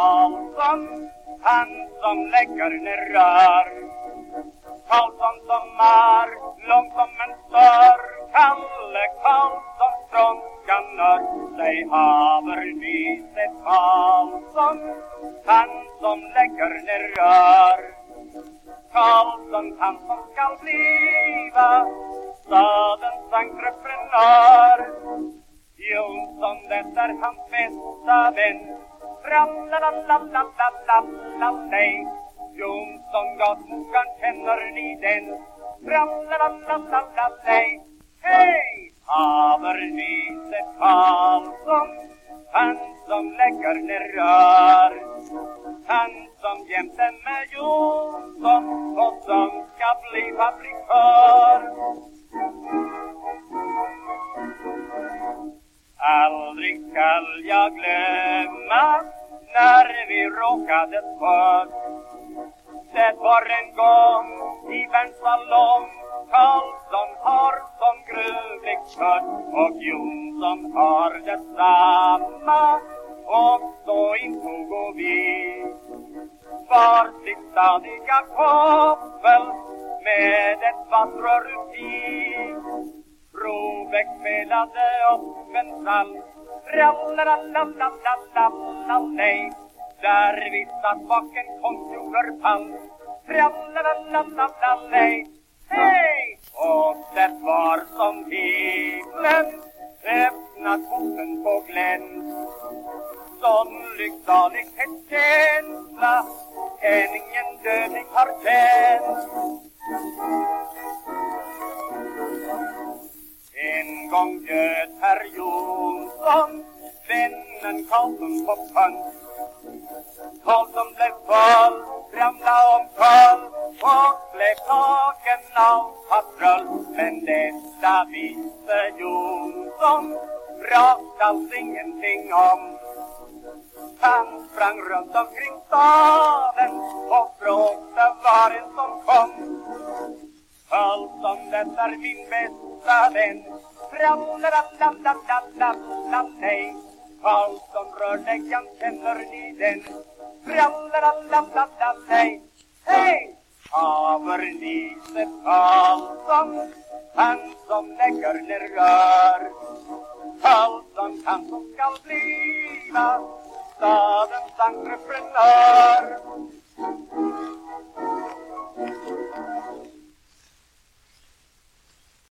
Karlsson, han som lägger rör. Karlsson som är lång som en stör Kalle Karlsson från Skanör Säg haver Nyse Karlsson Han som lägger ner rör. Karlsson han som skall bliva stadens entreprenör Jonsson det är hans bästa vän. Trallalalalalalalalej Jonsson gatukan känner ni den Trallalalalalej Hej! Havervise Karlsson Han som lägger ner rör Han som jämte med Jonsson och som ska bli fabrikör jag glömma när vi råkade för det var en gång i Berns salong Karlsson har som gruvligt kött och Jonsson har detsamma och så intog vi var sitt stadiga koppel med ett vassrör uti. Brobeck spelade upp en psalm. Trallalalalalalalalej. Där vi satt bak en konstgjord pall. Trallalalalalej. Hej! Och det var som himlen öppnat porten på glänt. Sån lycksalig känsla än ingen dödlig har känt. Jonsson vännen Karlsson på sjön Karlsson blev full, ramla omkull och blev tagen av patrull. Men detta visste Jonsson rakt alls ingenting om. Han sprang runt omkring staden och frågade var en som kom. Karlsson, det är min bästa vän. Tralalalalalalalala,